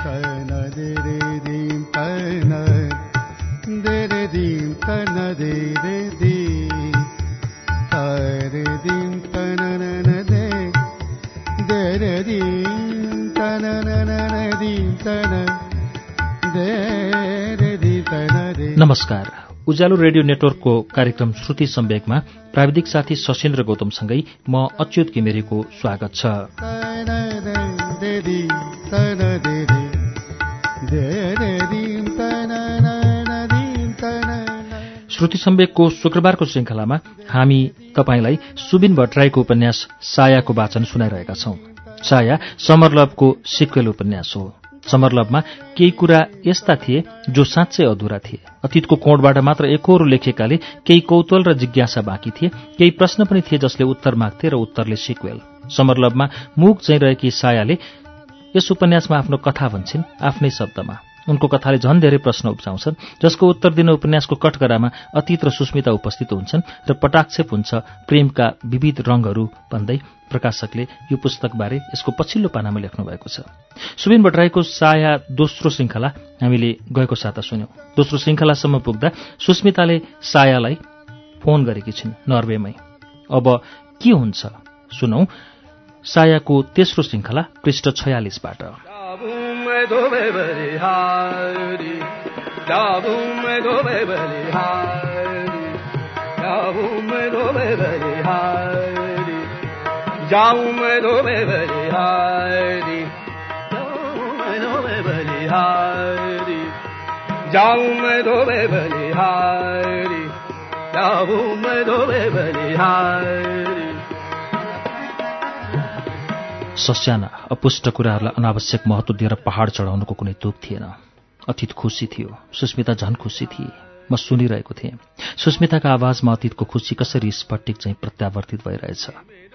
तन दे दे दे दी तन दे दे तन तन दी तन दे नमस्कार। उज्यालो रेडियो नेटवर्कको कार्यक्रम श्रुति सम्वेकमा प्राविधिक साथी सशेन्द्र गौतमसँगै म अच्युत घिमिरेको स्वागत छ। श्रुति सम्वेकको शुक्रबारको श्रृङ्खलामा हामी तपाईँलाई सुबिन भट्टराईको उपन्यास सायाको वाचन सुनाइरहेका छौं। साया समरलभको सिक्वेल उपन्यास हो। समरलभमा केही कुरा यस्ता थिए जो साँच्चै अधुरा थिए। अतीतको कोणबाट मात्र एकहोरो लेखेकाले केही कौतूहल र जिज्ञासा बाँकी थिए केही प्रश्न पनि थिए जसले उत्तर माग्थे र उत्तरले सिक्वेल। समरलभमा मुख चाहिँ रहेकी सायाले यस उपन्यासमा आफ्नो कथा भन्छन् आफ्नै शब्दमा। उनको कथाले झन् धेरै प्रश्न उब्जाउँछन् जसको उत्तर दिन उपन्यासको कठगरामा अतीत र सुस्मिता उपस्थित हुन्छन् र पटाक्षेप हुन्छ प्रेमका विविध रंगहरू भन्दै प्रकाशकले यो पुस्तकबारे यसको पछिल्लो पानामा लेख्नु भएको छ। सुबिन भट्टराईको साया दोस्रो श्रृङ्खला हामीले गएको साता सुन्यौं। दोस्रो श्रृङ्खलासम्म पुग्दा सुस्मिताले सायालाई फोन गरेकी छिन् नर्वेमै। अब के हुन्छ? सुनौ। सायाको तेस्रो श्रृङ्खला पृष्ठ छयालिसबाट। धोबे बलिहारी जाबू में धोबे बलिहारी जाबू में धोबे बलिहारी जाऊं मैं धोबे बलिहारी जाऊं मैं धोबे बलिहारी जाऊं मैं धोबे बलिहारी जाऊं मैं धोबे बलिहारी सस्याना अपुष्ट कुराहरूलाई अनावश्यक महत्व दिएर पहाड चढाउनुको कुनै तुक थिएन। अतीत खुसी थियो। सुस्मिता झन खुसी थिए। म सुनिरहेको थिएँ। सुस्मिताका आवाजमा अतीतको खुसी कसरी स्फटिक चाहिँ प्रत्यावर्तित भइरहेछ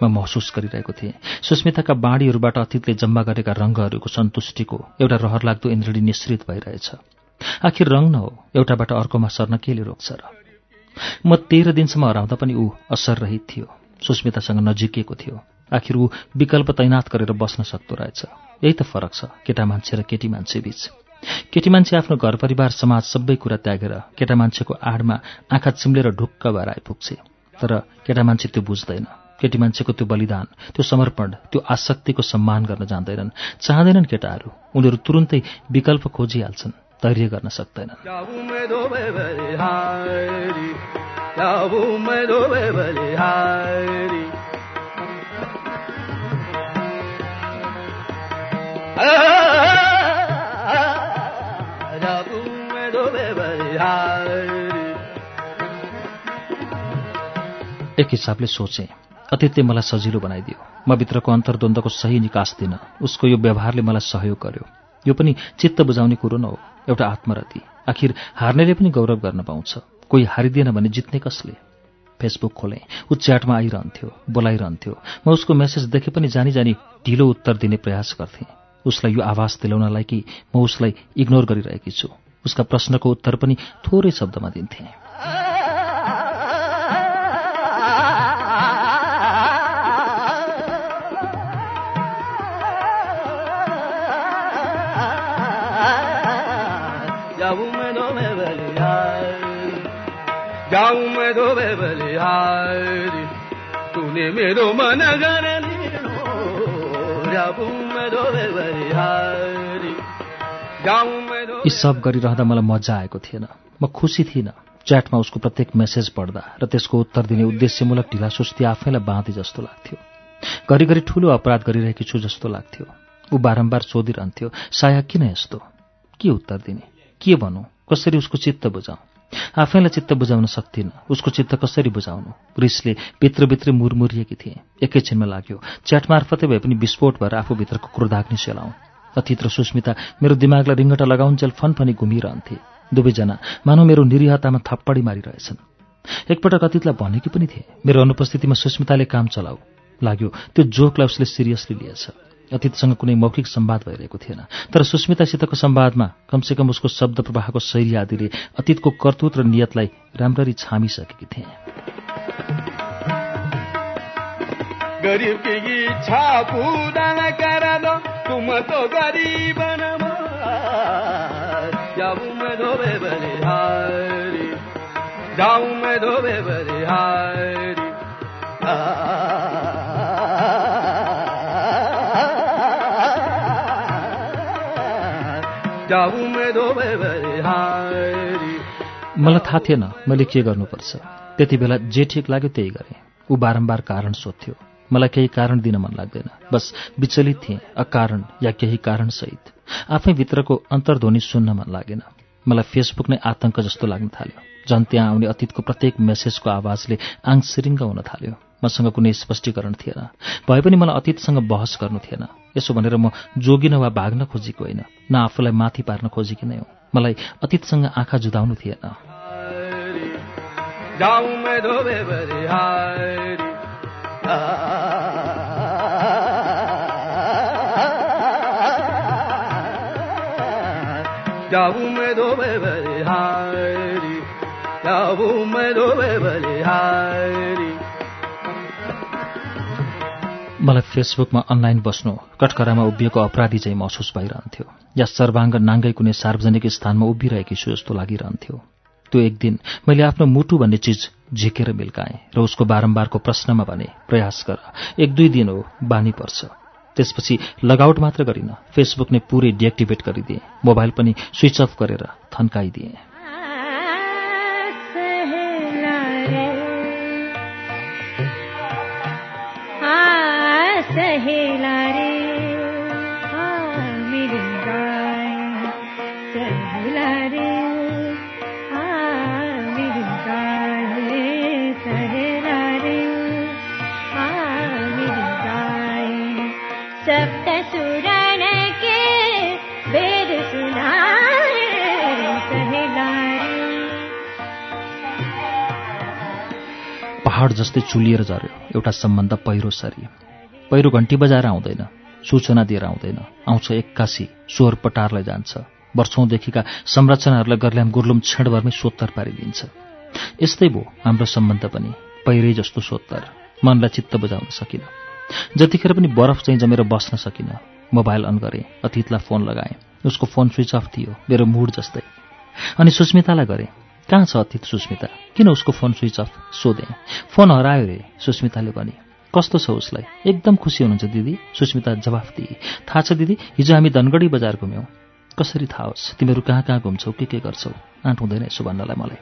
म महसुस गरिरहेको थिएँ। सुस्मिताका बाणीहरूबाट अतीतले जम्मा गरेका रंगहरूको सन्तुष्टिको एउटा रहरलाग्दो इन्द्रणी निश्रित भइरहेछ। आखिर रङ न हो एउटाबाट अर्कोमा सर्न केले रोक्छ र? म तेह्र दिनसम्म हराउँदा पनि ऊ असर रहित थियो। सुस्मितासँग नजिकिएको थियो। आखिर ऊ विकल्प तैनात गरेर बस्न सक्दो रहेछ। यही त फरक छ केटा मान्छे र केटी मान्छे बीच। केटी मान्छे आफ्नो घर परिवार समाज सबै कुरा त्यागेर केटा मान्छेको आडमा आँखा चिम्लेर ढुक्क भएर आइपुग्छे। तर केटा मान्छे त्यो बुझ्दैन। केटी मान्छेको त्यो बलिदान त्यो समर्पण त्यो आसक्तिको सम्मान गर्न जान्दैनन् चाहँदैनन् केटाहरू उनीहरू तुरुन्तै विकल्प खोजिहाल्छन् धैर्य गर्न सक्दैनन्। एक हिसाबले सोचे अतीतले मलाई सजिलो बनाइदियो। म भित्रको अन्तर्द्वन्द्वको सही निकास दिन उसको यो व्यवहारले मलाई सहयोग गर्यो। यो पनि चित्त बुझाउने कुरो न हो एउटा आत्मरति। आखिर हार्नेले पनि गौरव गर्न पाउँछ। कोही हारिदिएन भने जित्ने कसले? फेसबुक खोलेँ ऊ च्याटमा आइरहन्थ्यो बोलाइरहन्थ्यो। म उसको मेसेज देखे पनि जानी जानी ढिलो उत्तर दिने प्रयास गर्थेँ। उसलाई यो आवाज दिलाउनलाई कि म उसलाई इग्नोर गरिरहेकी छु। उसका प्रश्नको उत्तर पनि थोरै शब्दमा दिन्थेँ। मेरो मन यी सब गरिरहँदा मलाई मजा आएको थिएन। म खुसी थिइनँ। च्याटमा उसको प्रत्येक मेसेज पढ्दा र त्यसको उत्तर दिने उद्देश्यमूलक ढिलासुस्ती आफैलाई बाँधे जस्तो लाग्थ्यो। घरिघरि ठूलो अपराध गरिरहेकी छु जस्तो लाग्थ्यो। ऊ बारम्बार सोधिरहन्थ्यो साया किन यस्तो? के उत्तर दिने? के भनौँ कसरी उसको चित्त बुझाउँ? आफैलाई चित्त बुझाउन सक्दिनँ उसको चित्त कसरी बुझाउनु? रिसले भित्रभित्रै मुरमुरिएकी थिए। एकैछिनमा लाग्यो च्याट मार्फतै भए पनि विस्फोट भएर आफूभित्रको क्रोधाग्नि सेलाउँ अतीत र सुस्मिता मेरो दिमागलाई रिङ्गटा लगाउन्जेल फनफनी घुमिरहन्थे। दुवैजना मानव मेरो निरीहतामा थप्पडी मारिरहेछन्। एकपटक अतीतलाई भनेकी पनि थिए मेरो अनुपस्थितिमा सुस्मिताले काम चलाऊ। लाग्यो त्यो जोकलाई उसले सिरियसली लिएछ। अतीतसँग कुनै मौखिक सम्वाद भइरहेको थिएन। तर सुस्मितासितको सम्वादमा कमसेकम उसको शब्द प्रवाहको शैली आदिले अतीतको कर्तूत र नियतलाई राम्ररी छामिसकेकी थिए। जाऊं मैं धोबे मलाई थाहा थिएन मैले के गर्नुपर्छ। त्यति बेला जे ठिक लाग्यो त्यही गरेँ। ऊ बारम्बार कारण सोध्थ्यो। मलाई केही कारण दिन मन लाग्दैन। बस विचलित थिएँ अकारण या केही कारणसहित। आफै भित्रको अन्तर्ध्वनि सुन्न मन लागेन। मलाई फेसबुक नै आतंक जस्तो लाग्न थाल्यो। झन् त्यहाँ आउने अतीतको प्रत्येक मेसेजको आवाजले आङ सिरिङ्ग हुन थाल्यो। मसँग कुनै स्पष्टीकरण थिएन। भए पनि मलाई अतीतसँग बहस गर्नु थिएन। यसो भनेर म जोगिन वा भाग्न खोजेको होइन। न आफूलाई माथि पार्न खोजेकी नै हो। मलाई अतीतसँग आँखा जुदाउनु थिएन। जाऊं मैं मलाई फेसबुकमा अनलाइन बस्नु कटकरामा उभिएको अपराधी चाहिँ महसुस भइरहन्थ्यो। या सर्वाङ्ग नाङ्गै कुनै सार्वजनिक स्थानमा उभिरहेकी छु जस्तो लागिरहन्थ्यो। त्यो एक दिन मैले आफ्नो मुटु भन्ने चिज झिकेर मिल्काएँ र उसको बारम्बारको प्रश्नमा भने प्रयास गर एक दुई दिन हो बानी पर्छ। त्यसपछि लगआउट मात्र गरिन फेसबुक नै पुरै डिएक्टिभेट गरिदिएँ मोबाइल पनि स्विच अफ गरेर थन्काइदिएँ। सहेला रे। आ मेरी गाय सहेला रे। आ मेरी गाय सहेला रे। आ मेरी गाय सप्त सुरण के वेद सुनाए सहेला पहाड जस्तै चुलिएर झऱ्यो। एउटा सम्बन्ध पहिरो सरी पहिरो घन्टी बजाएर आउँदैन सूचना दिएर आउँदैन। आउँछ एक्कासी स्वर पटारलाई जान्छ। वर्षौंदेखिका संरचनाहरूलाई गर्ल्याम गुर्लुम छेडभरमै सोत्तर पारिदिन्छ। यस्तै भयो हाम्रो सम्बन्ध पनि पहिरै जस्तो सोत्तर। मनलाई चित्त बुझाउन सकिन। जतिखेर पनि बरफ चाहिँ जमेर बस्न सकिन मोबाइल अन गरेँ अतीतलाई फोन लगाएँ। उसको फोन स्विच अफ थियो मेरो मुड जस्तै। अनि सुस्मितालाई गरेँ कहाँ छ अतीत सुस्मिता किन उसको फोन स्विच अफ? सोधेँ। फोन हरायो रे सुस्मिताले भने कस्तो छ उसलाई? एकदम खुसी हुनुहुन्छ दिदी। सुस्मिता जवाफ दिए। थाहा छ दिदी हिजो हामी धनगढी बजार घुम्यौँ। कसरी थाहा होस् तिमीहरू कहाँ कहाँ घुम्छौ के के गर्छौ? आँट हुँदैन यसो भन्नलाई मलाई।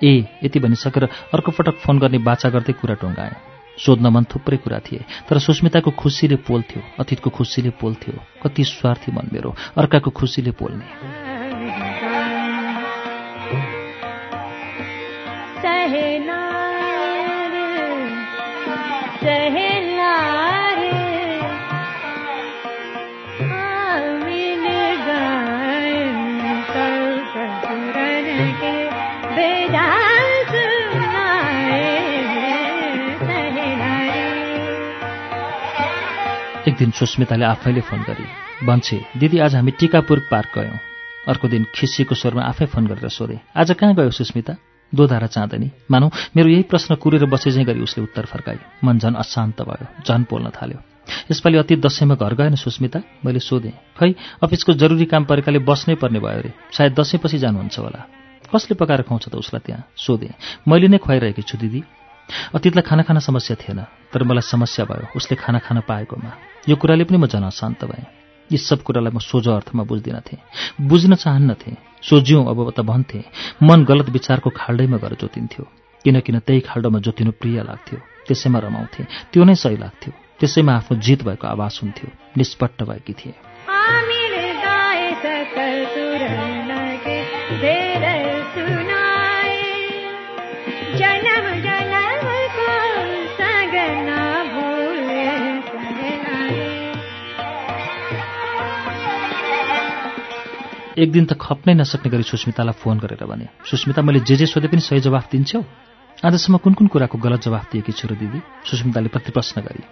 ए यति भनिसकेर अर्को पटक फोन गर्ने बाचा गर्दै कुरा टुङ्गाएँ। सोध्न मन थुप्रै कुरा थिए तर सुस्मिताको खुसीले पोल्थ्यो अतीतको खुसीले पोल्थ्यो कति स्वार्थी मन मेरो अर्काको खुसीले पोल्ने। दिन सुस्मिताले आफैले फोन गरी। भन्छे दिदी आज हामी टिकापुर पार्क गयौँ। अर्को दिन खिसीको स्वरमा आफै फोन गरेर सोधे आज कहाँ गयो सुस्मिता? दोधारा चाँदनी। मानौ मेरो यही प्रश्न कुरेर बसेझै गरी उसले उत्तर फर्काई मन झन अशान्त भयो झन पोल्न थाल्यो। यसपालि अति दसैँमा घर गएन सुस्मिता? मैले सोधेँ खै अफिसको जरुरी काम परेकाले बस्नै पर्ने भयो अरे सायद दसैँपछि जानुहुन्छ होला। कसले पकाएर खुवाउँछ त उसलाई त्यहाँ? सोधेँ मैले नै खुवाइरहेकी छु दिदी। अतीतलाई खाना खान समस्या थिएन तर मलाई समस्या भयो उसले खाना खान पाएकोमा। यो कुराले पनि म झन अशान्त भएँ। यी सब कुरालाई म सोझो अर्थमा बुझ्दिनथेँ बुझ्न चाहन्नथेँ सोझ्यौँ अब त भन्थेँ मन गलत विचारको खाल्डैमा गएर जोतिन्थ्यो किनकिन त्यही खाल्डोमा जोतिनु प्रिय लाग्थ्यो त्यसैमा रमाउँथे त्यो नै सही लाग्थ्यो त्यसैमा आफ्नो जित भएको आवाज हुन्थ्यो निष्पट्ट भएकी थिए। एक दिन त खप्नै नसक्ने गरी सुस्मितालाई फोन गरेर भने सुस्मिता मैले जे जे सोधे पनि सही जवाफ दिन्छौ? आजसम्म कुन कुन कुराको गलत जवाफ दिएकी छु र दिदी? सुस्मिताले प्रतिप्रश्न गरी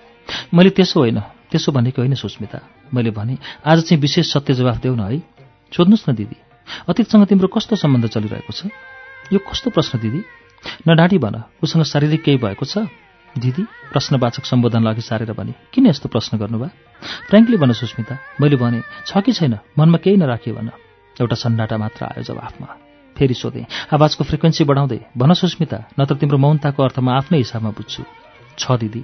मैले त्यसो होइन त्यसो भनेको होइन सुस्मिता मैले भने आज चाहिँ विशेष सत्य जवाफ देऊ न है। सोध्नुहोस् न दिदी। अतीतसँग तिम्रो कस्तो सम्बन्ध चलिरहेको छ? यो कस्तो प्रश्न दिदी? नडाँटी भन उसँग शारीरिक केही भएको छ? दिदी प्रश्नवाचक सम्बोधनलाई अघि सारेर भने किन यस्तो प्रश्न गर्नुभयो? फ्रेङ्कली भन सुस्मिता मैले भने छ कि छैन मनमा केही नराखिए भन। एउटा सन्नाटा मात्र आयो जवाफमा। फेरि सोधेँ आवाजको फ्रिक्वेन्सी बढाउँदै भन सुस्मिता नत्र तिम्रो मौनताको अर्थमा आफ्नै हिसाबमा बुझ्छु। छ दिदी।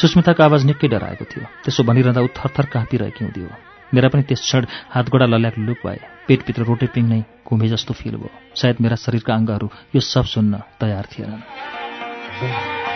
सुस्मिताको आवाज निकै डराएको थियो। त्यसो भनिरहँदा ऊ थरथर काँपिरहेकी हुँदी हो। मेरा पनि त्यस क्षण हातगोडा लल्याक लुक भए। पेटभित्र रोटेपिङ नै घुमे जस्तो फिल भयो। सायद मेरा शरीरका अङ्गहरू यो सब सुन्न तयार थिएनन्।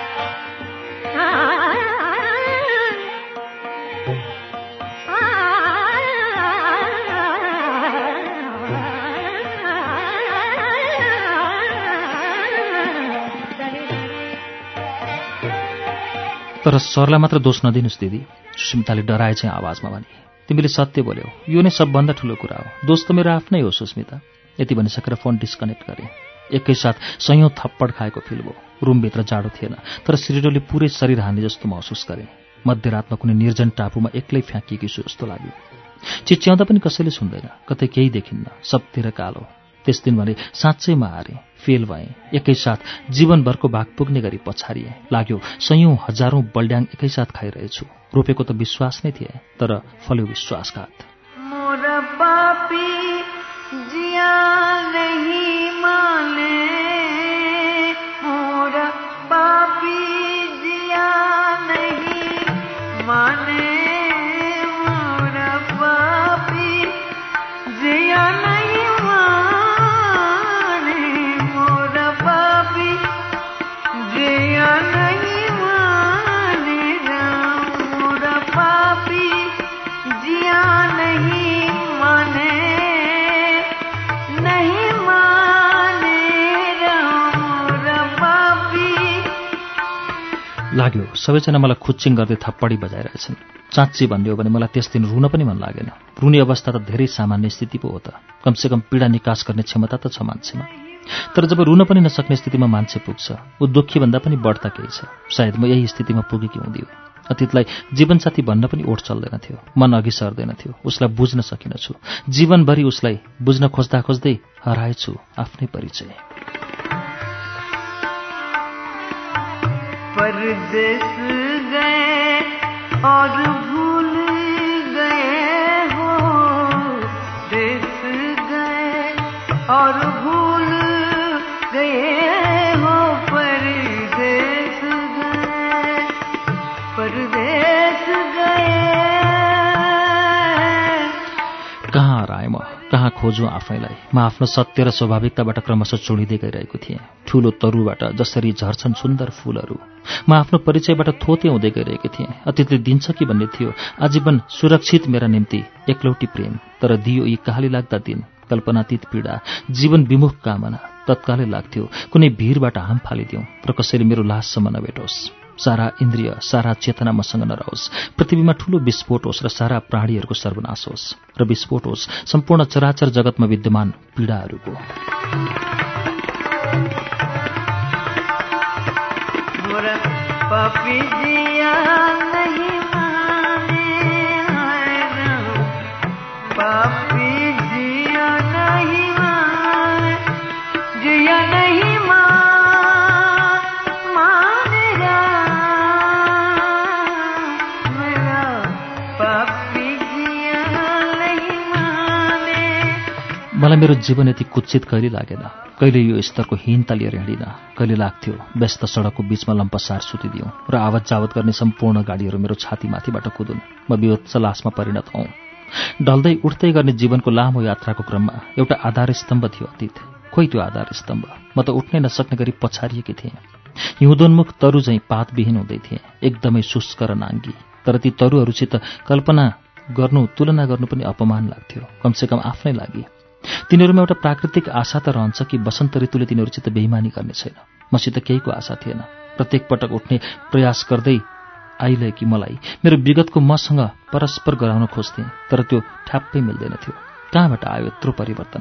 तर सरलाई मात्र दोष नदिनुहोस् दिदी। सुस्मिताले डराए चाहिँ आवाजमा भने तिमीले सत्य बोल्यौ। यो नै सबभन्दा ठुलो कुरा हो। दोष त मेरो आफ्नै हो सुस्मिता। यति भनिसकेर फोन डिस्कनेक्ट गरेँ। एकैसाथ सयौँ थप्पड खाएको फिल भयो। रुमभित्र जाडो थिएन तर सिरिडोले पुरै शरीर हान्ने जस्तो महसुस गरेँ। मध्यरातमा कुनै निर्जन टापुमा एक्लै फ्याँकिएको छु जस्तो लाग्यो। चिच्याउँदा पनि कसैले सुन्दैन कतै केही देखिन्न सबतिर कालो। त्यस दिन भने साँच्चै म हारेँ। फेल भएँ। एकैसाथ जीवनभरको भाग पुग्ने गरी पछारिएँ। लाग्यो सयौँ हजारौँ बल्ड्याङ एकैसाथ खाइरहेछु। रोपेको त विश्वास नै थिए तर फल्यो विश्वासघात। सबैजना मलाई खुच्चिङ गर्दै थप्पडी बजाइरहेछन्। चाँच्ची भन्ने भने मलाई त्यस दिन रुन पनि मन लागेन। रुने अवस्था त धेरै सामान्य स्थिति पो हो त। कमसेकम पीडा निकास गर्ने क्षमता त छ मान्छेमा। तर जब रुन पनि नसक्ने स्थितिमा मान्छे पुग्छ ऊ दुःखीभन्दा पनि बढ्ता केही छ। सायद म यही स्थितिमा पुगेकी हुँदियो। अतीतलाई जीवनसाथी भन्न पनि ओठ चल्दैन थियो। मन अघि सर्दैन थियो। उसलाई बुझ्न सकिनछु जीवनभरि उसलाई बुझ्न खोज्दा खोज्दै हराएछु आफ्नै परिचय। परदेस गए और भूल गए हो। देश गए और कहाँ हराएँ म कहाँ खोजौँ आफैलाई? म आफ्नो सत्य र स्वाभाविकताबाट क्रमशः चुडिँदै गइरहेको थिएँ। ठूलो तरुबाट जसरी झर्छन् सुन्दर फूलहरू। म आफ्नो परिचयबाट थोते हुँदै गइरहेको थिएँ। अतीतले दिन्छ कि भन्ने थियो आजीवन सुरक्षित मेरा निम्ति एकलौटी प्रेम तर दियो यी कहाली लाग्दा दिन कल्पनातीत पीडा जीवन विमुख कामना तत्कालै लाग्थ्यो कुनै भिरबाट हाम फालिदिउँ र कसैले मेरो लाससम्म नभेटोस्। सारा इन्द्रिय सारा चेतना मसँग नरहोस्। पृथ्वीमा ठूलो विस्फोट होस् र सारा प्राणीहरूको सर्वनाश होस्। र विस्फोट होस् सम्पूर्ण चराचर जगतमा विद्यमान पीडाहरूको। मोरा मलाई मेरो जीवन यति कुत्सित कहिले लागेन? कहिले यो स्तरको हीनता लिएर हिँडिन? कहिले लाग्थ्यो व्यस्त सडकको बीचमा लम्पसार सुतिदिउँ र आवत जावत गर्ने सम्पूर्ण गाडीहरू मेरो छातीमाथिबाट कुदुन्? म विवत्स लासमा परिणत हौँ। ढल्दै उठ्दै गर्ने जीवनको लामो यात्राको क्रममा एउटा आधार स्तम्भ थियो अतीत। खोइ त्यो आधार स्तम्भ? म त उठ्नै नसक्ने गरी पछारिएकी थिएँ। हिउँदोन्मुख तरु झैँ पातविहीन हुँदै थिएँ एकदमै शुष्क र नाङ्गी। तर ती तरुहरूसित कल्पना गर्नु तुलना गर्नु पनि अपमान लाग्थ्यो कमसेकम आफ्नै लागि। तिनीहरूमा एउटा प्राकृतिक आशा त रहन्छ कि वसन्त ऋतुले तिनीहरूसित बेइमानी गर्ने छैन। मसित केहीको आशा थिएन। प्रत्येक पटक उठ्ने प्रयास गर्दै आइरहेकी मलाई मेरो विगतको मसँग परस्पर गराउन खोज्थेँ तर त्यो ठ्याप्पै मिल्दैन थियो। कहाँबाट आयो यत्रो परिवर्तन?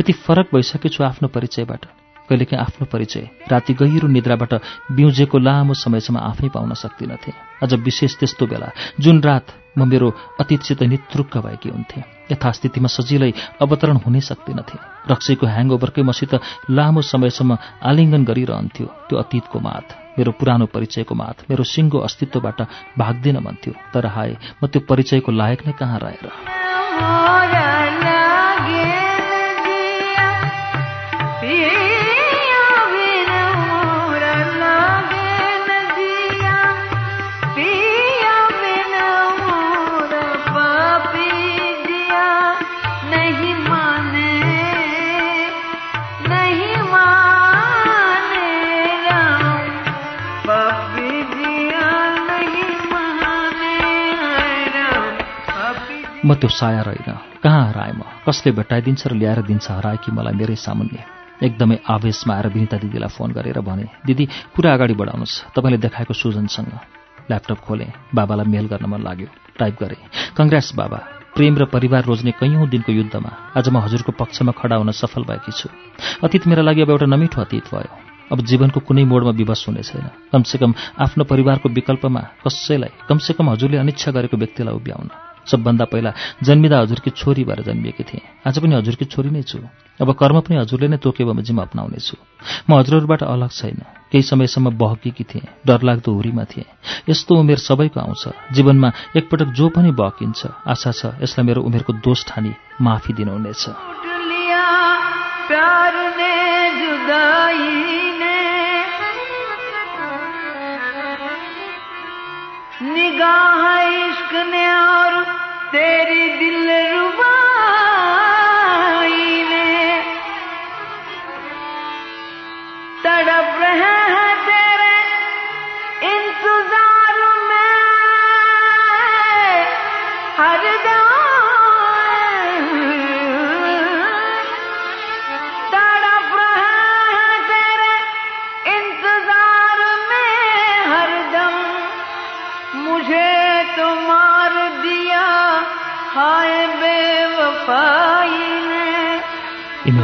यति फरक भइसकेछु आफ्नो परिचयबाट। कहिलेकाहीँ आफ्नो परिचय राति गहिरो निद्राबाट बिउजेको लामो समयसम्म आफै पाउन सक्दिनथे। अझ विशेष त्यस्तो बेला जुन रात म मेरो अतीतसित नितृक्क भएकी हुन्थेँ यथास्थितिमा सजिलै अवतरण हुनै सक्दिनथे। रक्सीको ह्याङओभरकै मसित लामो समयसम्म आलिङ्गन गरिरहन्थ्यो त्यो अतीतको माथ मेरो पुरानो परिचयको माथ मेरो सिङ्गो अस्तित्वबाट भाग्दिन भन्थ्यो तर हाय म त्यो परिचयको लायक नै कहाँ रहेर? म त्यो साया रहेन। कहाँ हराएँ म? कसले भेटाइदिन्छ र ल्याएर दिन्छ? हराए कि मलाई? मेरै सामुन्ने। एकदमै आवेशमा आएर विनिता दिदीलाई फोन गरेर भने दिदी कुरा अगाडि बढाउनुहोस्। तपाईँले देखाएको सुजनसँग ल्यापटप खोलेँ। बाबालाई मेल गर्न मन लाग्यो। टाइप गरेँ। कङ्ग्रेस बाबा। प्रेम र परिवार रोज्ने कैयौँ दिनको युद्धमा आज म हजुरको पक्षमा खडा हुन सफल भएकी छु। अतीत मेरा लागि अब एउटा नमिठो अतीत भयो। अब जीवनको कुनै मोडमा विवश हुने छैन। कमसेकम आफ्नो परिवारको विकल्पमा कसैलाई कमसेकम हजुरले अनिच्छा गरेको व्यक्तिलाई उभ्याउन। सबभन्दा पहिला जन्मिँदा हजुरकी छोरी भएर जन्मिएकी थिएँ। आज पनि हजुरकी छोरी नै छु। अब कर्म पनि हजुरले नै तोके बमोजिम अप्नाउनेछु। म हजुरहरूबाट अलग छैन। केही समयसम्म बहकेकी थिएँ। डरलाग्दो हुरीमा थिएँ। यस्तो उमेर सबैको आउँछ। जीवनमा एकपटक जो पनि बहकिन्छ आशा छ यसलाई मेरो उमेरको दोष ठानी माफी दिनुहुनेछ। निगाह इश्क ने और तेरी दिल रुबाई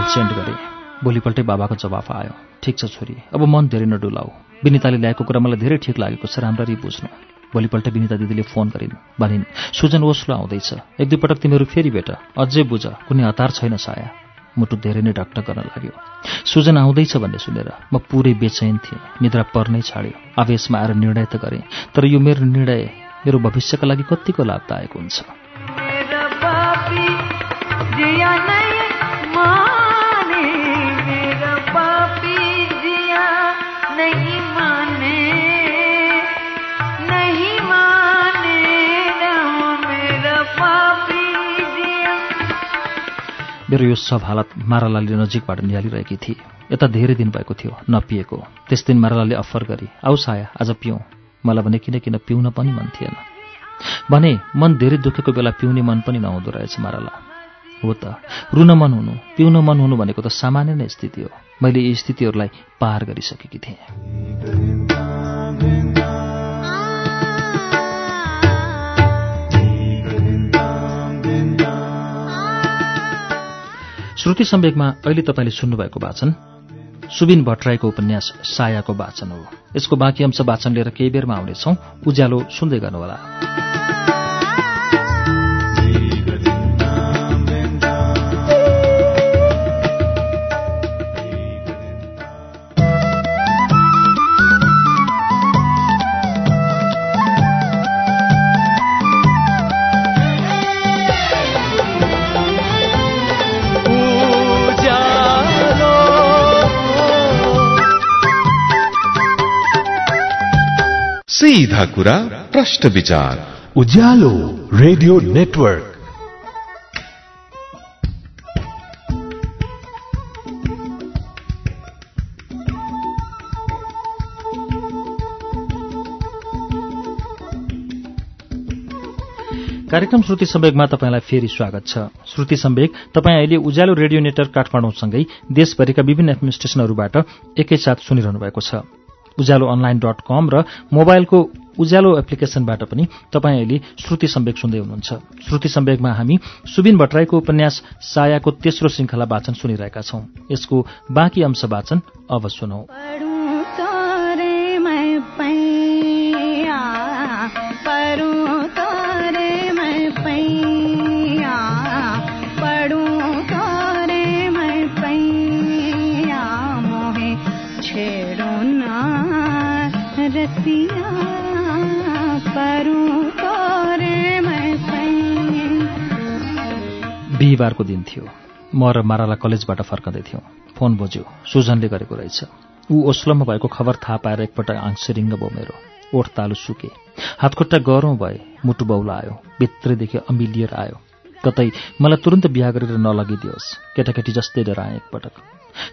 सेन्ड गरेँ। भोलिपल्टै बाबाको जवाफ आयो। ठिक छ छोरी अब मन धेरै नडुलाऊ। विनिताले ल्याएको कुरा मलाई धेरै ठिक लागेको छ राम्ररी बुझ्नु। भोलिपल्ट विनिता दिदीले फोन गरिन्। भनिन् सुजन ओस्लो आउँदैछ। एक दुईपटक तिमीहरू फेरि भेट। अझै बुझ कुनै हतार छैन साया मुटु धेरै नै ढकढक गर्न लाग्यो। सुजन आउँदैछ भन्ने सुनेर म पुरै बेचैन थिएँ। निद्रा पर्नै छाड्यो। आवेशमा आएर निर्णय त गरेँ तर यो मेरो निर्णय मेरो भविष्यका लागि कत्तिको लाभदायक हुन्छ। मेरो यो सब हालत मारालालले नजिकबाट निहालिरहेकी थिए। यता धेरै दिन भएको थियो नपिएको। त्यस दिन मारालालले अफर गरी आऊ साया आज पिउँ मलाई भने किन किन पिउन पनि मन थिएन। भने मन धेरै दुखेको बेला पिउने मन पनि नहुँदो रहेछ माराला। हो त रुन मन हुनु। पिउन मन हुनु भनेको त सामान्य नै स्थिति हो। मैले यी स्थितिहरूलाई पार गरिसकेकी थिएँ। श्रुति सम्वेकमा अहिले तपाईँले सुन्नुभएको वाचन सुबिन भट्टराईको उपन्यास सायाको वाचन हो। यसको बाँकी अंश वाचन लिएर केही बेरमा आउनेछौँ। उज्यालो सुन्दै गर्नुहोला। सीधा कुरा प्रश्न विचार। Ujyalo radio network. कार्यक्रम श्रुति सम्वेकमा तपाईँलाई फेरि स्वागत छ। श्रुति सम्वेक तपाईँ अहिले उज्यालो रेडियो नेटवर्क काठमाडौँसँगै देशभरिका विभिन्न एफएम स्टेशनहरूबाट एकैसाथ सुनिरहनु भएको छ। उज्यालो अनलाइन डट कम र मोबाइलको उज्यालो एप्लिकेशनबाट पनि तपाईँ अहिले श्रुति सम्वेक सुन्दै हुनुहुन्छ। श्रुति सम्वेकमा हामी सुबिन भट्टराईको उपन्यास सायाको तेस्रो श्रृङ्खला वाचन सुनिरहेका छौं। यसको बाँकी अंश वाचन अब सुनौ। बिहिबारको दिन थियो। म र माराला कलेजबाट फर्कँदै थियौँ। फोन बज्यो। सुजनले गरेको रहेछ। ऊ ओस्लोमा भएको खबर थाहा पाएर एकपटक आँख सिरिङ्ग भयो मेरो ओठ तालु सुके। हातखुट्टा गरौँ भए मुटु बौला आयो। भित्रैदेखि अमिलिएर आयो। कतै मलाई तुरन्त बिहा गरेर नलगिदियोस्। केटाकेटी जस्तै डराएँ एकपटक।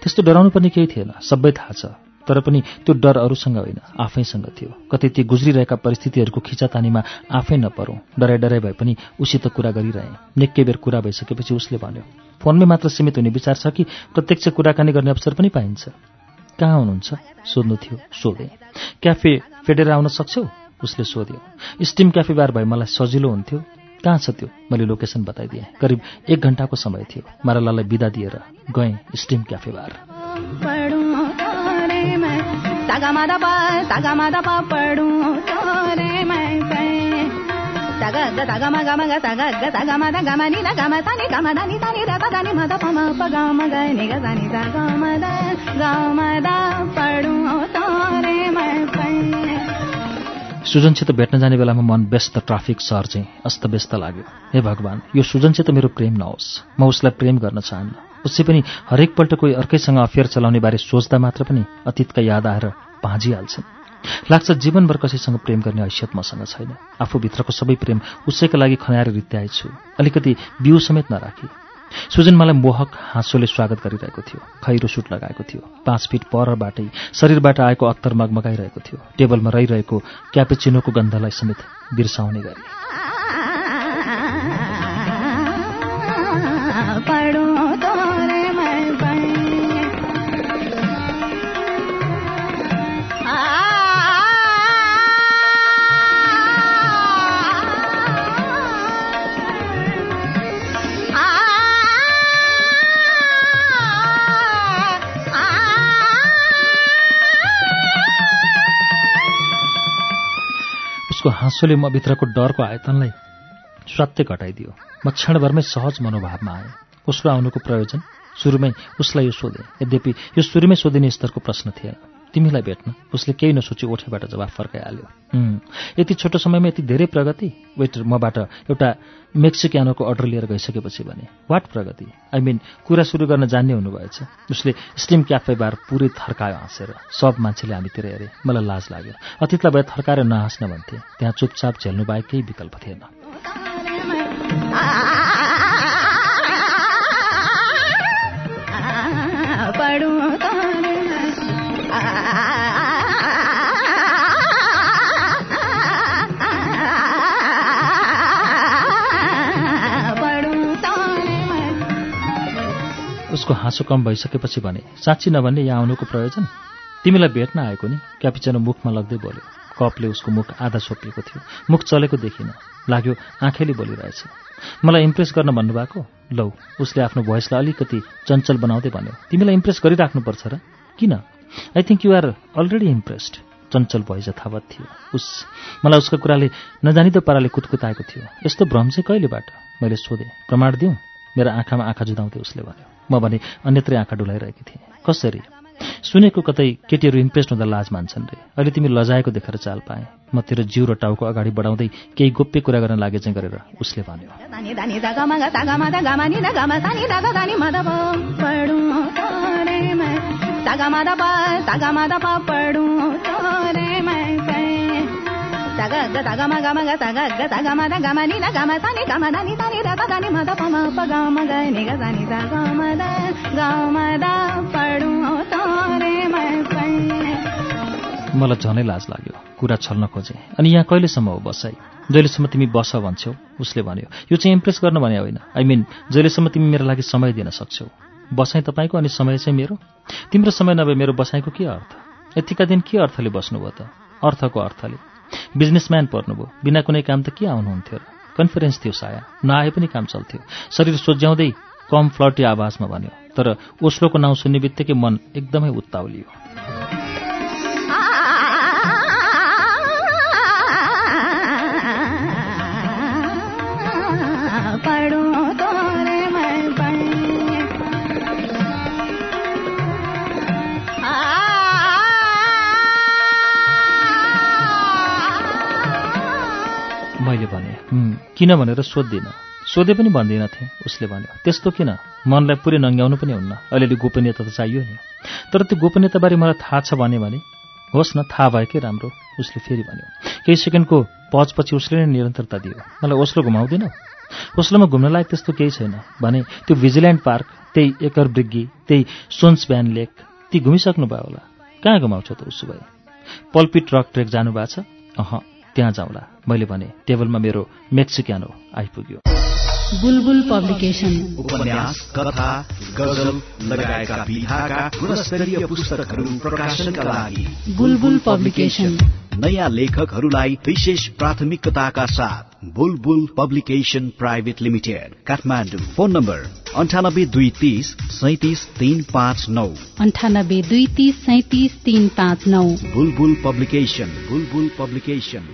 त्यस्तो डराउनु पनि केही थिएन। सबै थाहा छ। तर पनि त्यो डर अरूसँग होइन आफैसँग थियो। कतै ती गुज्रिरहेका परिस्थितिहरूको खिचातानीमा आफै नपरौँ। डराइ डराइ भए पनि उसित कुरा गरिरहेँ। निकै बेर कुरा भइसकेपछि उसले भन्यो फोनमै मात्र सीमित हुने विचार छ कि प्रत्यक्ष कुराकानी गर्ने अवसर पनि पाइन्छ? कहाँ हुनुहुन्छ? सोध्नु थियो सोधेँ। क्याफे फेडेर आउन सक्छौ? उसले सोध्यो स्टिम क्याफे बार भए मलाई सजिलो हुन्थ्यो। कहाँ छ त्यो? मैले लोकेसन बताइदिएँ। करिब एक घन्टाको समय थियो। मारालालाई बिदा दिएर गएँ स्टिम क्याफे बार। सागा मादा पा सागा मादा पा पढूं तोरे मैं सागा ग सागा मा गा मा गा सागा ग सागा मा दा गा मा नि दा गा मा नि गा नि दा नि दा नि मा दा पा मा पा गा मा गा नि गा सा नि दा गा दा गा दा पढूं तोरे मैं सुजनसित भेट्न जाने बेलामा मन व्यस्त ट्राफिक सहर चाहिँ अस्तव्यस्त लाग्यो। हे भगवान् यो सुजनसित मेरो प्रेम नहोस्। म उसलाई प्रेम गर्न चाहन्न। उसै पनि हरेकपल्ट कोही अर्कैसँग अफेयर चलाउने बारे सोच्दा मात्र पनि अतीतका याद आएर भाँजिहाल्छन् लाग्छ जीवनभर कसैसँग प्रेम गर्ने हैसियत मसँग छैन। आफूभित्रको सबै प्रेम उसैका लागि खनाएर रित्याएछु अलिकति बिउ समेत नराखी। सुजन मलाई मोहक हाँसोले स्वागत गरिरहेको थियो। खैरो सुट लगाएको थियो। पाँच फिट परबाटै शरीरबाट आएको अत्तर मगमगाइरहेको थियो। टेबलमा रहिरहेको क्यापेचिनोको गन्धलाई समेत बिर्साउने गरे। उसको हाँसोले म भित्रको डरको आयतनलाई स्वात्य घटाइदियो। म क्षणभरमै सहज मनोभावमा आएँ। उसको आउनुको प्रयोजन सुरुमै उसलाई यो सोधेँ। यद्यपि यो सुरुमै सोधिने स्तरको प्रश्न थिएन। तिमीलाई भेट्न? उसले केही नसोची ओठेबाट जवाफ फर्काइहाल्यो। "हुँ, यति छोटो समयमा यति धेरै प्रगति? वेटर मबाट एउटा मेक्सिक्यानोको अर्डर लिएर गइसकेपछि भने वाट प्रगति? आई मिन कुरा सुरु गर्न जान्ने हुनुभएछ। उसले स्टिम क्याफे बार पुरै थर्कायो हाँसेर। सब मान्छेले हामीतिर हेरे मलाई लाज लाग्यो। अतीतलाई भए थर्काएर नहाँस्न भन्थे। त्यहाँ चुपचाप झेल्नु बाहेक केही विकल्प थिएन। उसको हाँसो कम भइसकेपछि भने साँच्ची नभन्ने यहाँ आउनुको प्रयोजन? तिमीलाई भेट्न आएको नि? क्यापिचनो मुखमा लग्दै बोल्यो। कपले उसको मुख आधा छोपिएको थियो। मुख चलेको देखिन। लाग्यो आँखेले बोलिरहेछ। मलाई इम्प्रेस गर्न भन्नुभएको? लौ उसले आफ्नो भोइसलाई अलिकति चञ्चल बनाउँदै भन्यो तिमीलाई इम्प्रेस गरिराख्नुपर्छ र? किन? I think you are already impressed Chanchal voice यथावत थियो। उस मलाई उसको कुराले नजानिदो पाराले कुतकुताएको थियो। यस्तो भ्रम चाहिँ कहिलेबाट? मैले सोधेँ प्रमाण दिउँ मेरो आँखामा आँखा जुदाउँदै उसले भन्यो म भने अन्यत्रै आँखा डुलाइरहेकी थिएँ। कसरी? सुनेको कतै केटीहरू इम्प्रेस्ड हुँदा लाज मान्छन् रे। अहिले तिमी लजाएको देखेर चाल पाएँ। म तेरो जिउ र टाउको अगाडि बढाउँदै केही गोप्य कुरा गर्न लागे चाहिँ गरेर उसले भन्यो। मलाई झनै लाज लाग्यो। कुरा छल्न खोजेँ। अनि यहाँ कहिलेसम्म हो बसाइ जहिलेसम्म तिमी बस भन्छौ उसले भन्यो यो चाहिँ इम्प्रेस गर्न भने होइन। आई मिन जहिलेसम्म तिमी मेरो लागि समय दिन सक्छौ। बसाइ तपाईँको अनि समय चाहिँ मेरो? तिम्रो समय नभए मेरो बसाइको के अर्थ? यतिका दिन के अर्थले बस्नुभयो त? अर्थको अर्थले। बिजनेसम्यान पर्नुभयो। बिना कुनै काम त के आउनुहुन्थ्यो र? कन्फरेन्स थियो साया। नआए पनि काम चल्थ्यो। शरीर सोझ्याउँदै कम फ्लटी आवाजमा भन्यो। तर ओस्लोको नाउँ सुन्ने बित्तिकै मन एकदमै उत्ताउलियो। किन भनेर सोध्दिनँ? सोधे पनि भन्दिनथे उसले भन्यो। त्यस्तो किन? मनलाई पुरै नङ्ग्याउनु पनि हुन्न। अलिअलि गोपनीयता त चाहियो नि। तर त्यो गोपनीयताबारे मलाई थाहा छ भने भने होस् न थाहा भएकै राम्रो? उसले फेरि भन्यो। केही सेकेन्डको पजपछि उसले नै निरन्तरता दियो। मलाई ओस्लो घुमाउँदैन? ओस्लोमा घुम्न लायक त्यस्तो केही छैन। भने त्यो भिजिल्यान्ड पार्क त्यही एकर ब्रिग्गी त्यही सोन्स ब्यान लेक ती घुमिसक्नु भयो होला। कहाँ गुमाउँछौ त उसो भए? पल्पी ट्रक ट्रेक जानु भएको छ? अह। त्यहाँ जाउँला। मैले भने टेबलमा मेरो मेक्सिक्यानो आइपुग्यो। बुलबुल पब्लिकेशन। उपन्यास कथा गजल लगायतका विधाका गुणस्तरीय पुस्तकहरू प्रकाशनका लागि बुलबुल पब्लिकेशन। नयाँ लेखकहरूलाई विशेष प्राथमिकताका साथ Bulbul publication private limited Kathmandu. Phone number अन्ठानब्बे दुई तिस सैतिस तिन पाँच नौ। अन्ठानब्बे दुई तिस सैतिस तिन पाँच नौ। Bulbul publication Bulbul publication.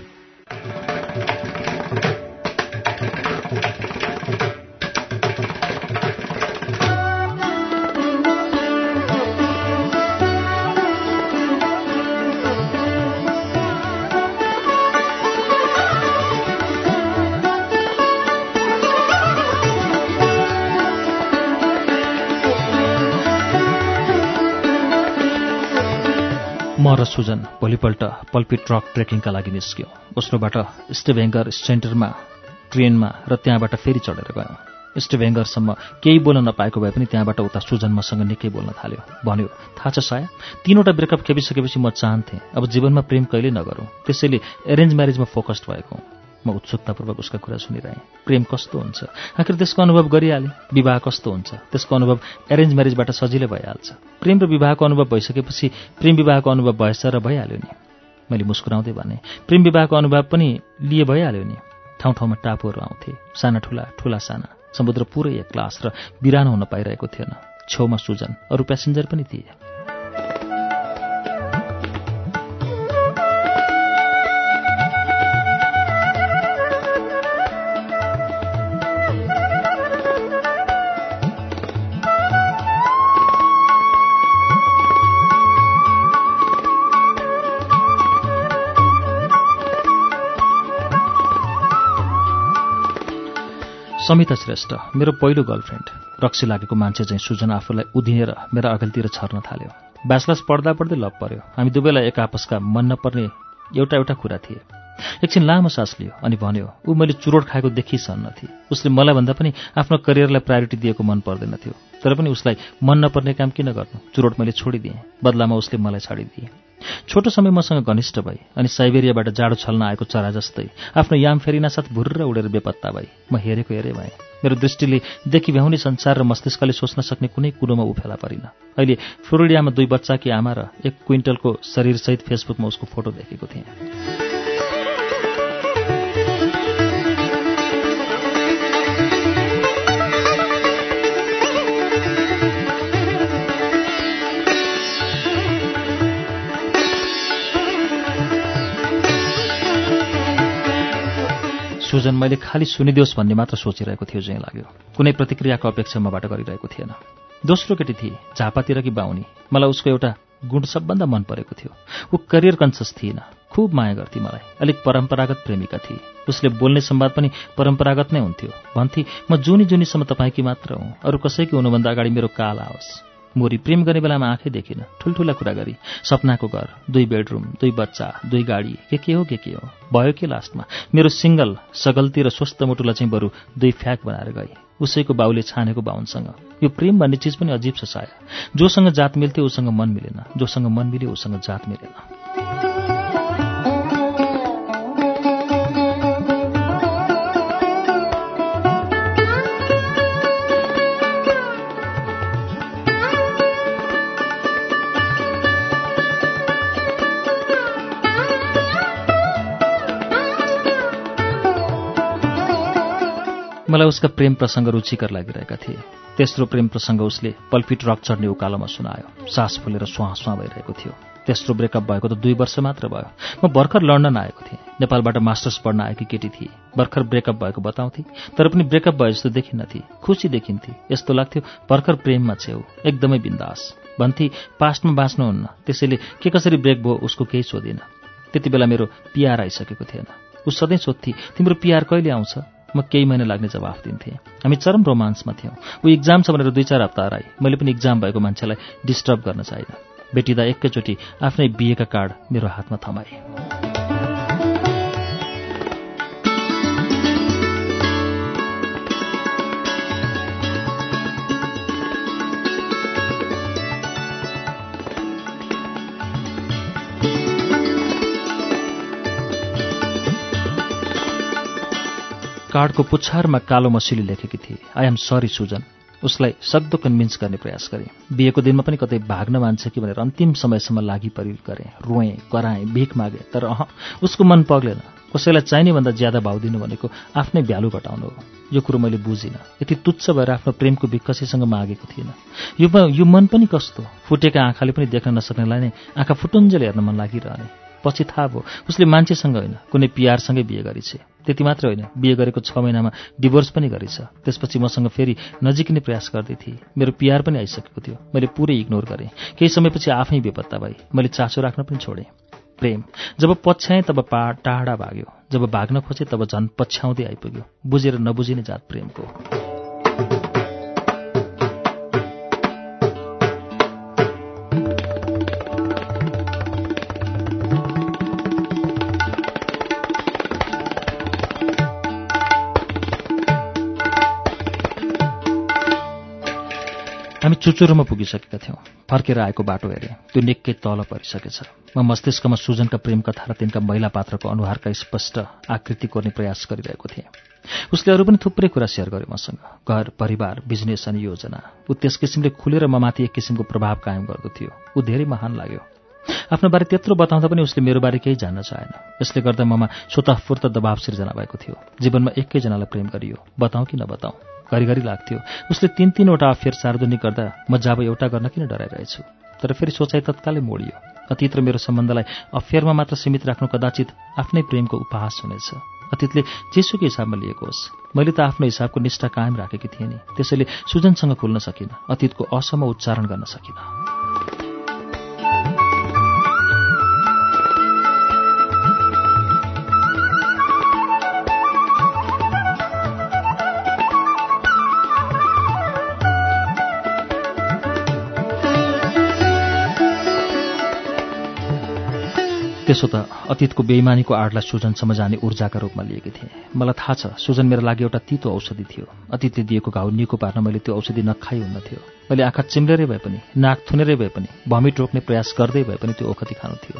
म र सुजन भोलिपल्ट पल्पी ट्रक ट्रेकिङका लागि निस्क्यौँ। ओस्लोबाट स्टेभेङ्गर सेन्टरमा ट्रेनमा र त्यहाँबाट फेरि चढेर गयौँ। स्टेभेङ्गरसम्म केही बोल्न नपाएको भए पनि त्यहाँबाट उता सुजन मसँग निकै बोल्न थाल्यो। भन्यो थाहा छ साया तीनवटा ब्रेकअप खेपिसकेपछि म चाहन्थेँ। अब जीवनमा प्रेम कहिल्यै नगरौँ। त्यसैले एरेन्ज म्यारेजमा फोकस्ड भएको। म उत्सुकतापूर्वक उसका कुरा सुनिरहेँ। प्रेम कस्तो हुन्छ? आखिर त्यसको अनुभव गरिहालेँ। विवाह कस्तो हुन्छ? त्यसको अनुभव एरेन्ज म्यारेजबाट सजिलै भइहाल्छ। प्रेम र विवाहको अनुभव भइसकेपछि प्रेम विवाहको अनुभव भएछ र भइहाल्यो नि। मैले मुस्कुराउँदै भने प्रेम विवाहको अनुभव पनि लिए भइहाल्यो नि। ठाउँ ठाउँमा टापुहरू आउँथे। साना ठुला ठुला साना। समुद्र पुरै एक क्लास र बिरानो हुन पाइरहेको थिएन। छेउमा सुजन अरू प्यासेन्जर पनि थिए। समिता श्रेष्ठ मेरो पहिलो गर्लफ्रेन्ड। रक्सी लागेको मान्छे चाहिँ सुजन आफूलाई उधिनेर मेरा अघिल्तिर छर्न थाल्यो। ब्याचलर्स पढ्दा पढ्दै लभ पर्यो। हामी दुवैलाई एक आपसका मन नपर्ने एउटा एउटा कुरा थिए। एकछिन लामो सास लियो अनि भन्यो ऊ मैले चुरोट खाएको देखिसन्न थिएँ। उसले मलाई भन्दा पनि आफ्नो करियरलाई प्रायोरिटी दिएको मन पर्दैन थियो। तर पनि उसलाई मन नपर्ने काम किन गर्नु? चुरोट मैले छोडिदिएँ। बदलामा उसले मलाई छाडिदिए। छोटो समय मसँग घनिष्ठ भई अनि साइबेरियाबाट जाडो छल्न आएको चरा जस्तै आफ्नो याम फेरिना साथ भुर्र उडेर बेपत्ता भई। म हेरेको हेरे भएँ। मेरो दृष्टिले देखि भ्याउने संसार र मस्तिष्कले सोच्न सक्ने कुनै कुरोमा उफेला परिन। अहिले फ्लोरिडियामा दुई बच्चाकी आमा र एक क्विन्टलको शरीरसहित फेसबुकमा उसको फोटो देखेको थिएँ। सुजन मैले खालि सुनिदियोस् भन्ने मात्र सोचिरहेको थियो जहाँ लाग्यो। कुनै प्रतिक्रियाको अपेक्षा मबाट गरिरहेको थिएन। दोस्रो केटी थिए झापातिर कि बाहुनी। मलाई उसको एउटा गुण सबभन्दा मन परेको थियो। ऊ करियर कन्सियस थिएन। खुब माया गर्थे मलाई। अलिक परम्परागत प्रेमिका थिए। उसले बोल्ने संवाद पनि परम्परागत नै हुन्थ्यो। भन्थे म जुनी जुनीसम्म तपाईँकी मात्र हुँ। अरू कसैकी हुनुभन्दा अगाडि मेरो काल आओस्। मोरी प्रेम गर्ने बेलामा आँखै देखिन। ठुल्ठुला कुरा गरी सपनाको घर दुई बेडरुम दुई बच्चा दुई गाडी के के हो के के हो? भयो के लास्टमा? मेरो सिङ्गल सगल्ती र स्वस्थ मुटुलाई चाहिँ बरु दुई फ्याक बनाएर गए उसैको बाउले छानेको बाहुनसँग। यो प्रेम भन्ने चिज पनि अजीब छ साया जोसँग जात मिल्थ्यो उसँग मन मिलेन। जोसँग मन मिल्यो उसँग जात मिलेन। मलाई उसका प्रेम प्रसङ्ग रुचिकर लागिरहेका थिए। तेस्रो प्रेम प्रसङ्ग उसले पल्पी ट्रक चढ्ने उकालोमा सुनायो। सास फुलेर सुहाँ सुहाँ भइरहेको थियो। तेस्रो ब्रेकअप भएको त दुई वर्ष मात्र भयो। म भर्खर लन्डन आएको थिएँ। नेपालबाट मास्टर्स पढ्न आएकी केटी थिए। भर्खर ब्रेकअप भएको बताउँथे। तर पनि ब्रेकअप भए जस्तो देखिन्नथे खुसी देखिन्थे। यस्तो लाग्थ्यो भर्खर प्रेममा छेउ। एकदमै बिन्दास। भन्थे पास्टमा बाँच्नुहुन्न। त्यसैले के कसरी ब्रेक भयो उसको केही सोधिन। त्यति बेला मेरो पिआर आइसकेको थिएन ऊ सधैँ सोध्थे तिम्रो पिआर कहिले आउँछ? म केही महिना लाग्ने जवाफ दिन्थेँ। हामी चरम रोमान्समा थियौँ। ऊ इक्जाम छ भनेर दुई चार हप्ता हराई मैले पनि इक्जाम भएको मान्छेलाई डिस्टर्ब गर्न चाहिनँ। बेटिँदा एकैचोटि आफ्नै बिहेका कार्ड मेरो हातमा थमाए। कार्डको पुच्छारमा कालो मसिली लेखेकी थिए। आई एम सरी सुजन उसलाई सक्दो कन्भिन्स गर्ने प्रयास गरेँ। बिहेको दिनमा पनि कतै भाग्न मान्छ कि भनेर अन्तिम समयसम्म लागि परि गरेँ। रोएँ कराएँ भिख मागेँ तर अह उसको मन पग्लेन। कसैलाई चाहिने भन्दा ज्यादा भाउ दिनु भनेको आफ्नै भ्यालु घटाउनु हो। यो कुरो मैले बुझिनँ। यति तुच्छ भएर आफ्नो प्रेमको विकसीसँग मागेको थिइनँ। यो यो मन पनि कस्तो? फुटेका आँखाले पनि देख्न नसक्नेलाई नै आँखा फुटुन्जेल हेर्न मन लागिरहने। पछि थाहा भयो उसले मान्छेसँग होइन कुनै पिआरसँगै बिहे गरिछ। त्यति मात्र होइन। बिहे गरेको छ महिनामा डिभोर्स पनि गरेछ। त्यसपछि मसँग फेरि नजिकिने प्रयास गर्दै थिए। मेरो पिआर पनि आइसकेको थियो। मैले पुरै इग्नोर गरेँ। केही समयपछि आफै बेपत्ता भए। मैले चासो राख्न पनि छोडेँ। प्रेम। जब पछ्याएँ तब पा टाढा भाग्यो। जब भाग्न खोजे तब झन् पछ्याउँदै आइपुग्यो। बुझेर नबुझिने जात प्रेमको। हामी चुचुरोमा पुगिसकेका थियौँ। फर्केर आएको बाटो हेरेँ। त्यो निकै तल परिसकेछ। म मस्तिष्कमा सुजनका प्रेम कथा र तिनका महिला पात्रको अनुहारका स्पष्ट आकृति कोर्ने प्रयास गरिरहेको थिएँ। उसले अरू पनि थुप्रै कुरा सेयर गर्यो मसँग। घर परिवार बिजनेस अनि योजना। ऊ त्यस किसिमले खुलेर ममाथि एक किसिमको प्रभाव कायम गर्दथ्यो ऊ धेरै महान लाग्यो। आफ्नो बारे त्यत्रो बताउँदा पनि उसले मेरो बारे केही जान्न चाहेन। यसले गर्दा ममा स्वतःफूर्त दबाव सिर्जना भएको थियो। जीवनमा एकैजनालाई प्रेम गरियो। बताउँ कि नबताउँ घरिघरि लाग्थ्यो। उसले तिन तिनवटा अफेयर सार्वजनिक गर्दा म जाब एउटा गर्न किन डराइरहेछु? तर फेरि सोचाइ तत्कालै मोडियो। अतीत र मेरो सम्बन्धलाई अफेयरमा मात्र सीमित राख्नु कदाचित आफ्नै प्रेमको उपहास हुनेछ। अतीतले जेसुकै हिसाबमा लिएको होस्। मैले त आफ्नो हिसाबको निष्ठा कायम राखेकी थिएँ नि। त्यसैले सुजनसँग खुल्न सकिनँ। अतीतको असम उच्चारण गर्न सकिनँ। त्यसो त अतीतको बेइमानीको आडलाई सुजनसम्म जाने ऊर्जाका रूपमा लिएकी थिएँ। मलाई थाहा छ सुजन मेरो लागि एउटा तितो औषधि थियो। अतीतले दिएको घाउ निको पार्न मैले त्यो औषधि नखाइ हुन्न थियो मैले आँखा चिम्लेरै भए पनि नाक थुनेरै भए पनि भमिट रोक्ने प्रयास गर्दै भए पनि त्यो औषधि खानु थियो।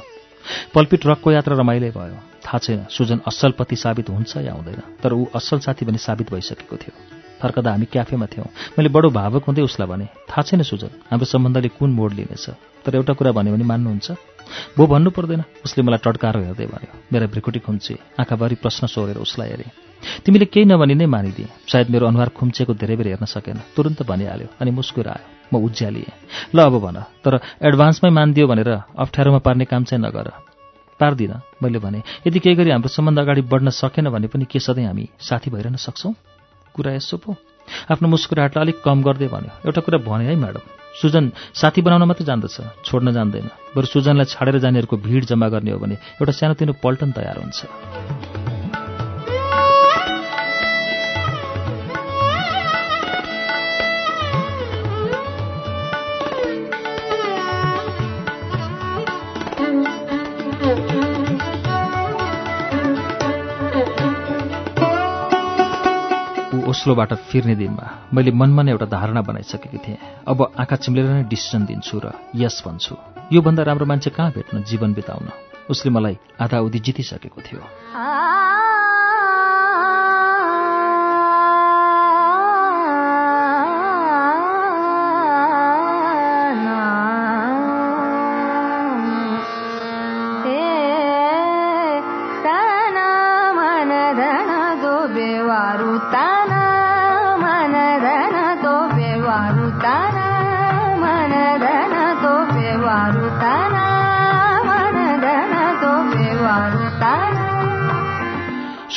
पल्पी ट्रकको यात्रा रमाइलै भयो। थाहा छैन सुजन असल पति साबित हुन्छ या हुँदैन तर ऊ असल साथी पनि साबित भइसकेको थियो। फर्कदा हामी क्याफेमा थियौँ। मैले बडो भावक हुँदै उसलाई भने थाहा छैन सुजन हाम्रो सम्बन्धले कुन मोड लिनेछ? तर एउटा कुरा भन्यो भने मान्नुहुन्छ? भो भन्नु पर्दैन। उसले मलाई टड्कारो हेर्दै भन्यो मेरा भ्रिकुटी खुम्चे आँखाभरि प्रश्न सोरेर उसलाई हेरेँ। तिमीले केही नभनी नै मानिदिए। सायद मेरो अनुहार खुम्चेको धेरै बेर हेर्न सकेन। तुरन्त भनिहाल्यो अनि मुस्कुरायो म उज्यालिएँ। ल अब भन तर एडभान्समै मानिदियो भनेर अप्ठ्यारोमा पार्ने काम चाहिँ नगर। पार्दिनँ मैले भने। यदि केही गरी हाम्रो सम्बन्ध अगाडि बढ्न सकेन भने पनि के सधैँ हामी साथी भइरहन सक्छौँ? कुरा यसो पो। आफ्नो मुस्कुराहटलाई अलिक कम गर्दै भन्यो। एउटा कुरा भने है म्याडम सुजन साथी बनाउन मात्रै जान्दछ छोड्न जान्दैन। बरु सुजनलाई छाडेर जानेहरूको भिड जम्मा गर्ने हो भने एउटा सानोतिनो पल्टन तयार हुन्छ। ओस्लोबाट फिर्ने दिनमा मैले मनमा नै एउटा धारणा बनाइसकेकी थिएँ। अब आँखा चिम्लेर नै डिसिजन दिन्छु र यस भन्छु। योभन्दा राम्रो मान्छे कहाँ भेट्न जीवन बिताउन? उसले मलाई आधा उधी जितिसकेको थियो।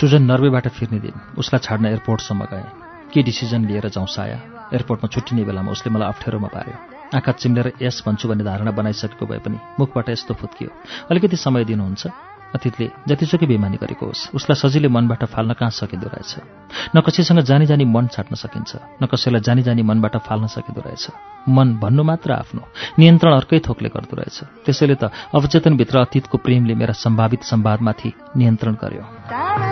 सुजन नर्वेबाट फिर्ने दिन उसलाई छाड्न एयरपोर्टसम्म गएँ। के डिसिजन लिएर जाउँ साया? एयरपोर्टमा छुट्टिने बेलामा उसले मलाई अप्ठ्यारोमा पार्यो। आँखा चिम्लेर यस भन्छु भन्ने धारणा बनाइसकेको भए पनि मुखबाट यस्तो फुत्कियो। अलिकति समय दिनुहुन्छ? अतीतले जतिसुकै बेमानी गरेको होस्। उसलाई सजिलै मनबाट फाल्न कहाँ सकिँदो रहेछ? न कसैसँग जानी जानी मन छाट्न सकिन्छ न कसैलाई जानी जानी मनबाट फाल्न सकिँदो रहेछ। मन भन्नु मात्र आफ्नो। नियन्त्रण अर्कै थोकले गर्दो रहेछ। त्यसैले त अवचेतनभित्र अतीतको प्रेमले मेरा सम्भावित सम्वादमाथि नियन्त्रण गर्यो।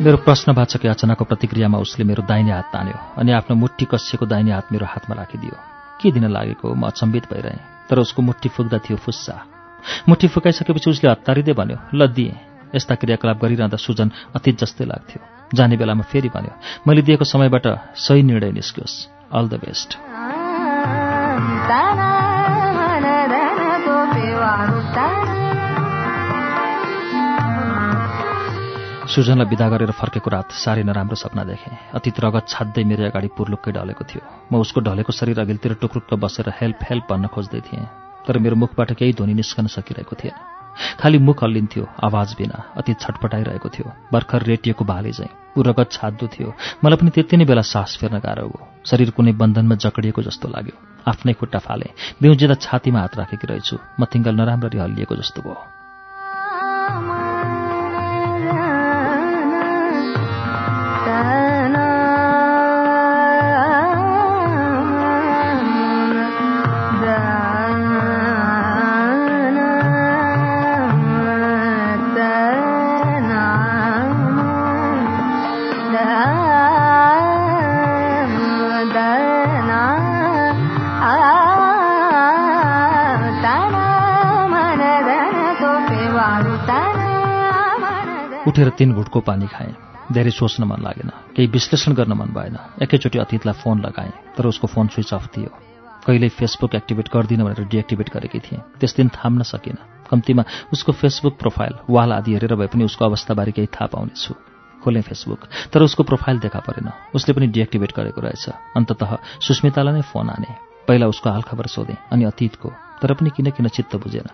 मेरो प्रश्नवाचक याचनाको प्रतिक्रियामा उसले मेरो दाहिने हात तान्यो अनि आफ्नो मुट्ठी कसिएको दाहिने हात मेरो हातमा राखिदियो। के दिन लागेको? म अचम्बित भइरहेँ तर उसको मुट्ठी फुक्दा थियो फुस्सा। मुट्ठी फुकाइसकेपछि उसले हतारिँदै भन्यो ल दिएँ। यस्ता क्रियाकलाप गरिरहँदा सुजन अतीत जस्तै लाग्थ्यो। जाने बेलामा फेरि भन्यो मैले दिएको समयबाट सही निर्णय निस्कियोस्। All the best. सुजनलाई विदा गरेर फर्केको रात साह्रै नराम्रो सपना देखेँ। अतीत रगत छाड्दै मेरो अगाडि पुर्लुक्कै ढलेको थियो। म उसको ढलेको शरीर अघिल्तिर टुक्रुक्क बसेर हेल्प हेल्प भन्न खोज्दै थिएँ। तर मेरो मुखबाट केही ध्वनि निस्कन सकिरहेको थिएन। खालि मुख हल्लिन्थ्यो आवाज बिना अतीत छटपटाइरहेको थियो। भर्खर रेटिएको भाले चाहिँ ऊ रगत छाद्दो थियो। मलाई पनि त्यति नै बेला सास फेर्न गाह्रो हो। शरीर कुनै बन्धनमा जकडिएको जस्तो लाग्यो। आफ्नै खुट्टा फाले। बिउजिँदा छातीमा हात राखेकी रहेछु। मथिङ्गल नराम्ररी हल्लिएको जस्तो भयो। उठेर तीन घुटको पानी खाएँ। धेरै सोच्न मन लागेन। केही विश्लेषण गर्न मन भएन। एकैचोटि अतीतलाई फोन लगाएँ तर उसको फोन स्विच अफ थियो। कहिल्यै फेसबुक एक्टिभेट गर्दिनँ भनेर डिएक्टिभेट गरेकी थिएँ। त्यस दिन थाम्न सकिनँ। कम्तीमा उसको फेसबुक प्रोफाइल वाल आदि हेरेर भए पनि उसको अवस्थाबारे केही थाहा पाउनेछु। खोलेँ फेसबुक तर उसको प्रोफाइल देखा परेन। उसले पनि डिएक्टिभेट गरेको रहेछ। अन्ततः सुस्मितालाई नै फोन आने। पहिला उसको हालखबर सोधेँ अनि अतीतको तर पनि किन किन चित्त बुझेन।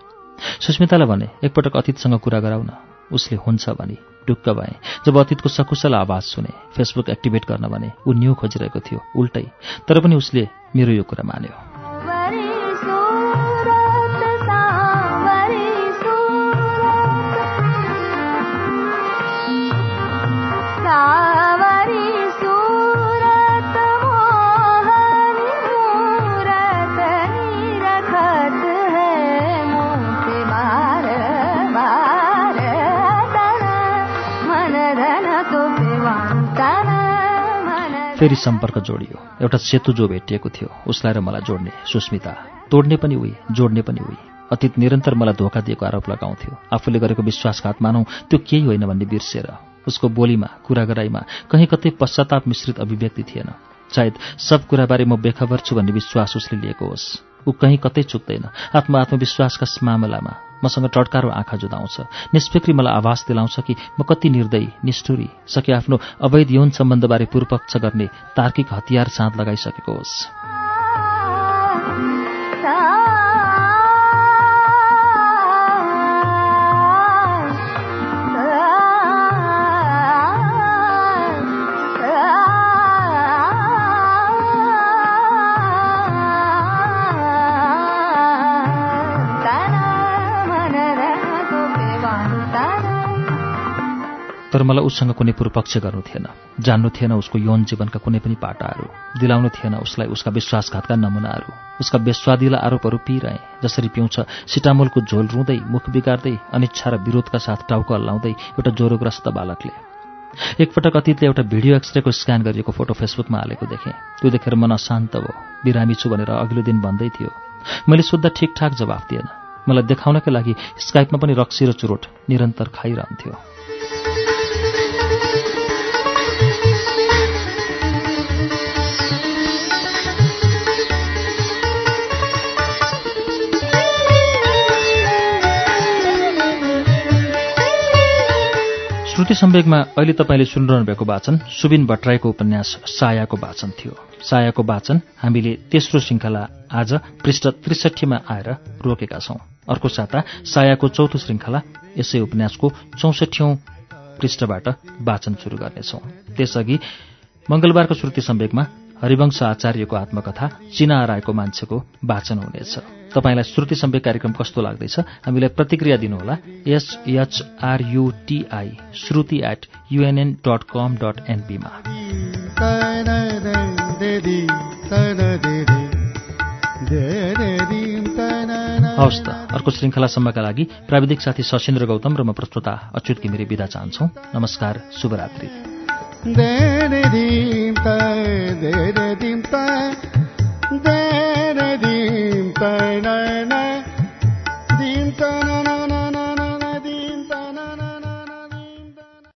सुस्मितालाई भने एकपटक अतीतसँग कुरा गराउ न उसले हुन्छ भने ढुक्क भएँ। जब अतीतको सकुशल आवाज सुने फेसबुक एक्टिभेट गर्न भने ऊ न्यू खोजिरहेको थियो उल्टै। तर पनि उसले मेरो यो कुरा मान्यो। फेरि सम्पर्क जोडियो। एउटा सेतु जो भेटिएको थियो उसलाई र मलाई जोड्ने सुस्मिता। तोड्ने पनि उही जोड्ने पनि उही। अतीत निरन्तर मलाई धोका दिएको आरोप लगाउँथ्यो। आफूले गरेको विश्वासघात मानौ त्यो केही होइन भन्ने बिर्सेर। उसको बोलीमा कुरा गराइमा कहीँ कतै पश्चाताप मिश्रित अभिव्यक्ति थिएन। सायद सब कुराबारे म बेखबर छु भन्ने विश्वास उसले लिएको होस्। ऊ कहीँ कतै चुक्दैन आत्म आत्मविश्वासका मामलामा मसँग टड्कारो आँखा जुदाउँछ। निष्फिक्री मलाई आवास दिलाउँछ कि म कति निर्दयी निष्ठुरी सके आफ्नो अवैध यौन सम्बन्धबारे पूर्वपक्ष गर्ने तार्किक हतियार साँध लगाइसकेको होस्। तर मलाई उसँग कुनै पूर्वपक्ष गर्नु थिएन। जान्नु थिएन उसको यौन जीवनका कुनै पनि पाटाहरू। दिलाउनु थिएन उसलाई उसका विश्वासघातका नमुनाहरू। उसका बेस्वादिला आरोपहरू पिइरहे जसरी पिउँछ सिटामोलको झोल रुँदै मुख बिगार्दै अनिच्छा र विरोधका साथ टाउको हल्लाउँदै एउटा ज्वरोग्रस्त बालकले। एकपटक अतीतले एउटा भिडियो एक्सरेको स्क्यान गरिएको फोटो फेसबुकमा हालेको देखेँ। त्यो देखेर मन अशान्त भयो। बिरामी छु भनेर अघिल्लो दिन भन्दै थियो। मैले सोद्धा ठिकठाक जवाफ दिएन। मलाई देखाउनकै लागि स्काइपमा पनि रक्सी र चुरोट निरन्तर खाइरहन्थ्यो। श्रुति सम्वेकमा अहिले तपाईँले सुनिरहनु भएको वाचन सुबिन भट्टराईको उपन्यास सायाको वाचन थियो। सायाको वाचन हामीले तेस्रो श्रृङ्खला आज पृष्ठ त्रिसठीमा आएर रोकेका छौं। अर्को साता सायाको चौथो श्रृङ्खला यसै उपन्यासको चौसठौं पृष्ठबाट वाचन शुरू गर्नेछौं। त्यसअघि मंगलबारको श्रुति सम्वेकमा हरिवंश आचार्यको आत्मकथा चिना हराएको मान्छेको वाचन हुनेछ। तपाईँलाई श्रुति सम्वेक कार्यक्रम कस्तो लाग्दैछ? हामीलाई प्रतिक्रिया दिनुहोला। SHRUTI Shruti at UNN dot com dot एनपीमा दे दे दे दे दे दे हवस् त अर्को श्रृङ्खलासम्मका लागि प्राविधिक साथी सशेन्द्र गौतम र म प्रस्तुता अच्युत घिमिरे विदा चाहन्छौ। नमस्कार शुभरात्रि। देरे nay nay nay